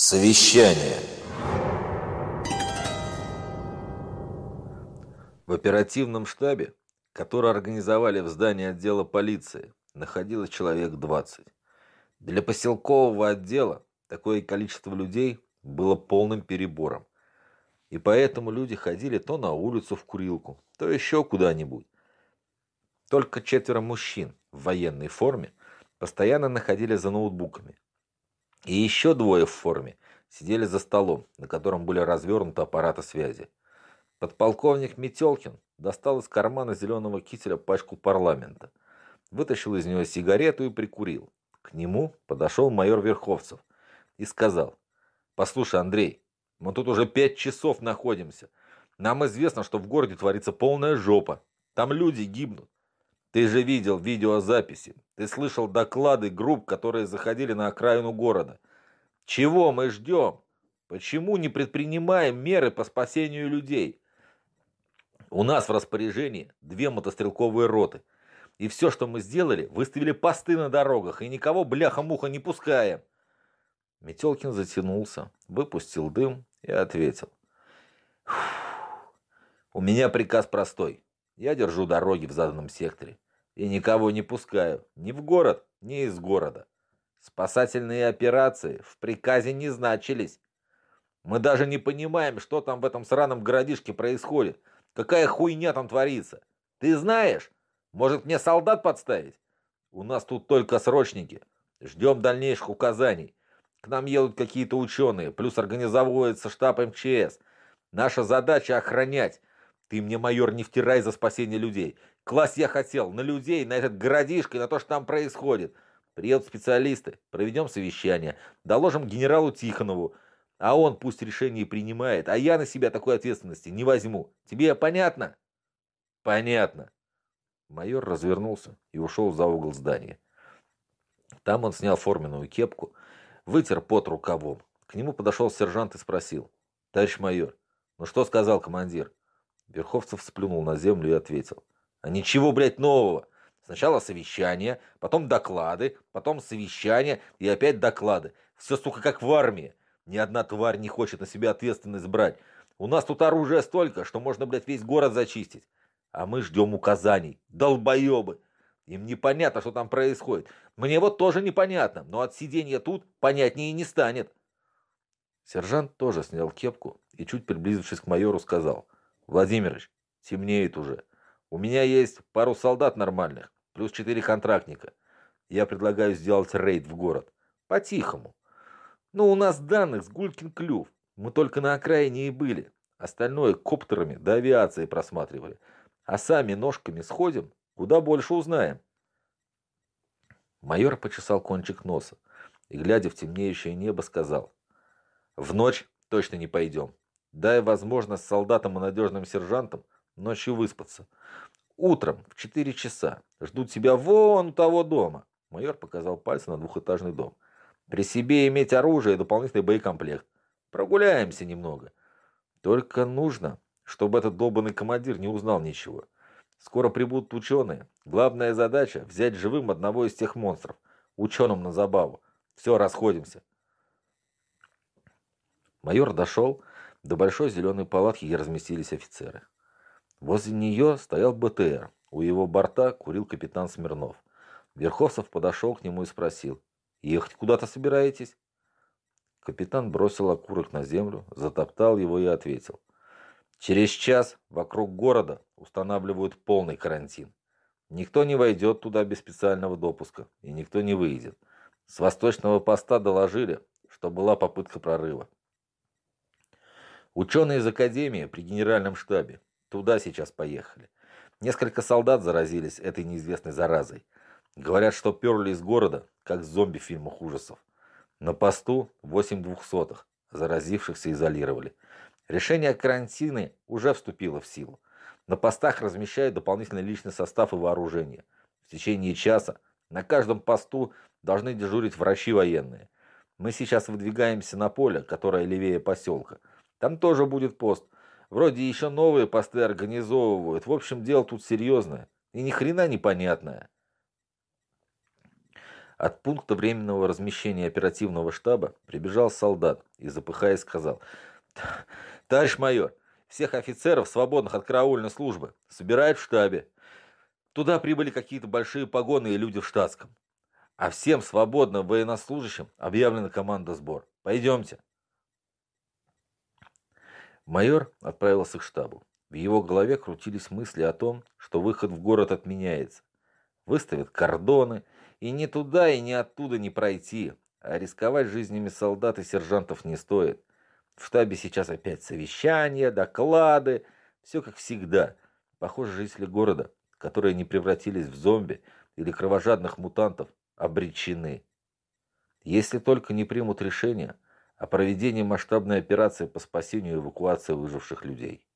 Совещание. В оперативном штабе, который организовали в здании отдела полиции, находилось человек 20. Для поселкового отдела такое количество людей было полным перебором. И поэтому люди ходили то на улицу в курилку, то еще куда-нибудь. Только четверо мужчин в военной форме постоянно находились за ноутбуками. И еще двое в форме сидели за столом, на котором были развернуты аппараты связи. Подполковник Метелкин достал из кармана зеленого кителя пачку парламента, вытащил из нее сигарету и прикурил. К нему подошел майор Верховцев и сказал, «Послушай, Андрей, мы тут уже пять часов находимся. Нам известно, что в городе творится полная жопа. Там люди гибнут. Ты же видел видеозаписи. Ты слышал доклады групп, которые заходили на окраину города. Чего мы ждем? Почему не предпринимаем меры по спасению людей? У нас в распоряжении две мотострелковые роты. И все, что мы сделали, выставили посты на дорогах и никого бляха-муха не пускаем. Метелкин затянулся, выпустил дым и ответил. У меня приказ простой. Я держу дороги в заданном секторе и никого не пускаю ни в город, ни из города. Спасательные операции в приказе не значились. Мы даже не понимаем, что там в этом сраном городишке происходит. Какая хуйня там творится. Ты знаешь? Может мне солдат подставить? У нас тут только срочники. Ждем дальнейших указаний. К нам едут какие-то ученые, плюс организовывается штаб МЧС. Наша задача охранять. Ты мне, майор, не втирай за спасение людей. Класть я хотел на людей, на этот городишко и на то, что там происходит. Приедут специалисты, проведем совещание, доложим генералу Тихонову, а он пусть решение принимает, а я на себя такой ответственности не возьму. Тебе понятно? Понятно. Майор развернулся и ушел за угол здания. Там он снял форменную кепку, вытер пот рукавом. К нему подошел сержант и спросил. «Товарищ майор, ну что сказал командир?» Верховцев сплюнул на землю и ответил. А ничего, блядь, нового. Сначала совещание, потом доклады, потом совещание и опять доклады. Все, сука, как в армии. Ни одна тварь не хочет на себя ответственность брать. У нас тут оружия столько, что можно, блядь, весь город зачистить. А мы ждем указаний. Долбоебы. Им непонятно, что там происходит. Мне вот тоже непонятно, но от сидения тут понятнее не станет. Сержант тоже снял кепку и, чуть приблизившись к майору, сказал. Владимирович, темнеет уже. У меня есть пару солдат нормальных, плюс четыре контрактника. Я предлагаю сделать рейд в город. По-тихому. Ну, у нас данных с Гулькин клюв. Мы только на окраине и были. Остальное коптерами до авиации просматривали. А сами ножками сходим, куда больше узнаем. Майор почесал кончик носа и, глядя в темнеющее небо, сказал. В ночь точно не пойдем. Дай возможность солдатам и надежным сержантам ночью выспаться. Утром в 4 часа ждут тебя вон того дома. Майор показал пальцем на двухэтажный дом. При себе иметь оружие и дополнительный боекомплект. Прогуляемся немного. Только нужно, чтобы этот долбанный командир не узнал ничего. Скоро прибудут ученые. Главная задача – взять живым одного из тех монстров. Ученым на забаву. Все, расходимся. Майор дошел до большой зеленой палатки, где разместились офицеры. Возле нее стоял БТР. У его борта курил капитан Смирнов. Верховцев подошел к нему и спросил. «Ехать куда-то собираетесь?» Капитан бросил окурок на землю, затоптал его и ответил. «Через час вокруг города устанавливают полный карантин. Никто не войдет туда без специального допуска, и никто не выйдет. С восточного поста доложили, что была попытка прорыва. Ученые из Академии при генеральном штабе Туда сейчас поехали. Несколько солдат заразились этой неизвестной заразой. Говорят, что перли из города, как зомби в фильмах ужасов. На посту 8 двухсотых. Заразившихся изолировали. Решение о карантине уже вступило в силу. На постах размещают дополнительный личный состав и вооружение. В течение часа на каждом посту должны дежурить врачи военные. Мы сейчас выдвигаемся на поле, которое левее поселка. Там тоже будет пост – Вроде еще новые посты организовывают. В общем, дело тут серьезное. И ни хрена непонятное. От пункта временного размещения оперативного штаба прибежал солдат и, запыхаясь, сказал, «Товарищ майор, всех офицеров, свободных от караульной службы, собирают в штабе. Туда прибыли какие-то большие погоны и люди в штатском. А всем свободным военнослужащим объявлена команда сбор. Пойдемте». Майор отправился к штабу. В его голове крутились мысли о том, что выход в город отменяется. Выставят кордоны, и ни туда, и ни оттуда не пройти. А рисковать жизнями солдат и сержантов не стоит. В штабе сейчас опять совещания, доклады. Все как всегда. Похоже, жители города, которые не превратились в зомби или кровожадных мутантов, обречены. Если только не примут решение о проведении масштабной операции по спасению и эвакуации выживших людей.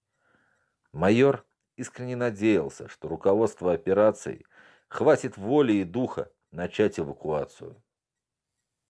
Майор искренне надеялся, что руководство операцией хватит воли и духа начать эвакуацию.